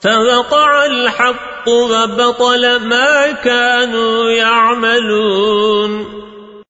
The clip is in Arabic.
فوقع الحق وبطل ما كانوا يعملون.